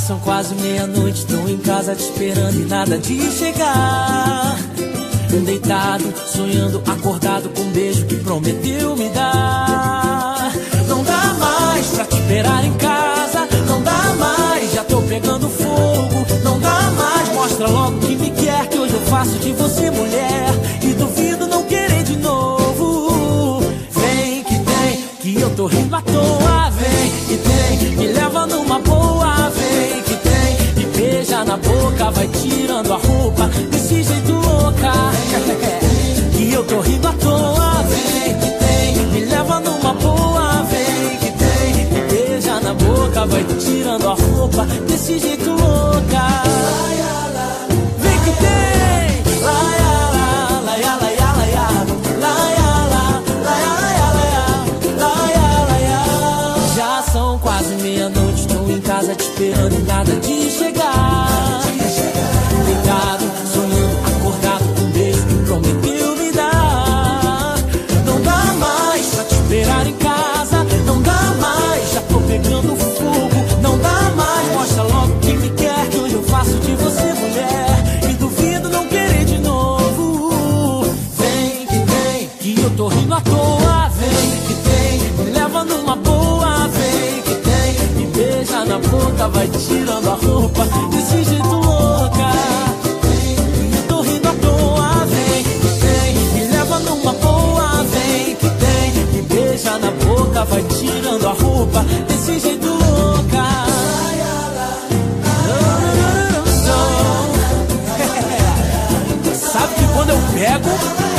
são quase meia-noite, tô em casa te esperando e nada de chegar. Deitado, sonhando, acordado com um beijo que prometeu me dar. Não dá mais pra te esperar em casa, não dá mais, já tô pegando fogo. Não dá mais, mostra logo que me quer, que hoje eu faço de você mulher. E duvido não querer de novo. Vem que tem, que eu tô rindo à toa. Beija na boca, vai tirando a roupa desse jeito louca. Que eu tô rindo à toa. Vem que tem, me leva numa boa. Vem que tem, me beija na boca, vai tirando a roupa desse jeito louca. Vem que tem, lá, lá, lá, lá, lá, lá, lá, lá, casa te esperando e nada que eu tô rindo à toa. Vem que tem, me leva numa boa. Vem que tem, me beija na boca, vai tirando a roupa desse jeito louca. Eu tô rindo à toa. Vem que tem, me leva numa boa. Vem que tem, me beija na boca, vai tirando a roupa desse jeito louca. Sabe que quando eu pego.